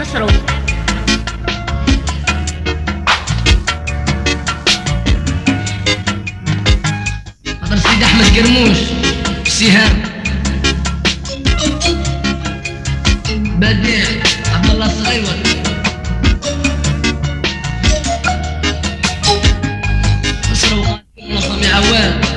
لنا شرايين خاطر أحمد قرموش سهام. بديع عبد الله الصغيور نصر وقاسم نصر عواد